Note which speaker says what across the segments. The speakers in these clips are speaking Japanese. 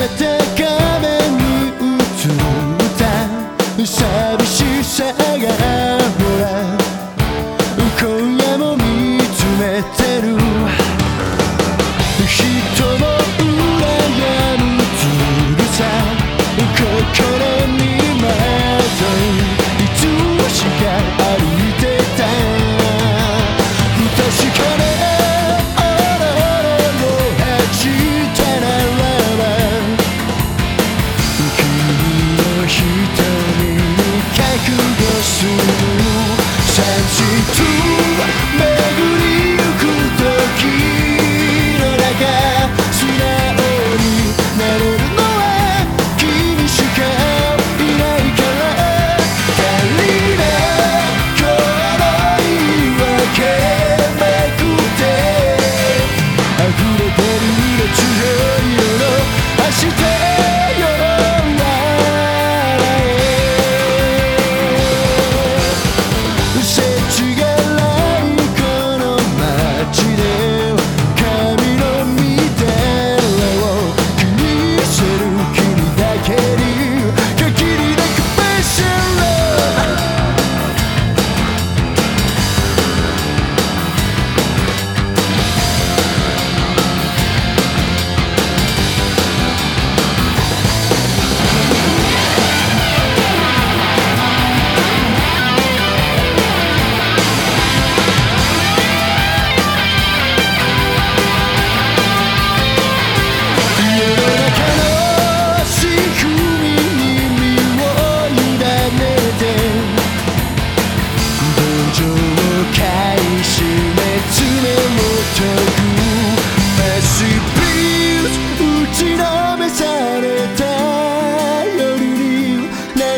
Speaker 1: めてに映っ歌寂しさが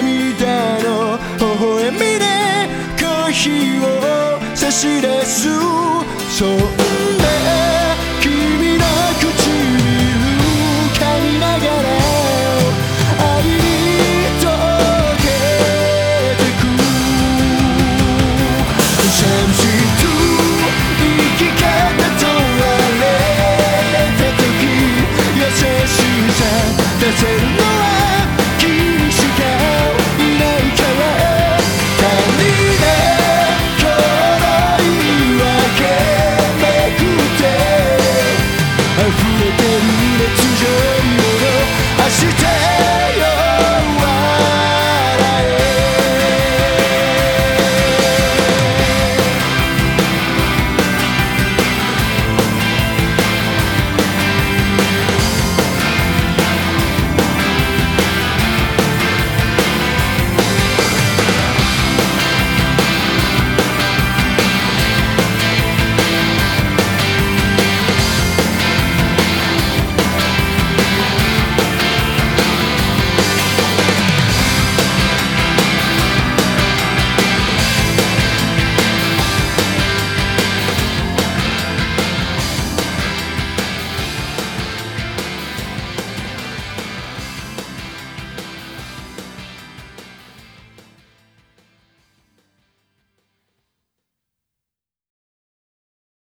Speaker 1: 涙の微笑みでコーヒーを差し出す。そう。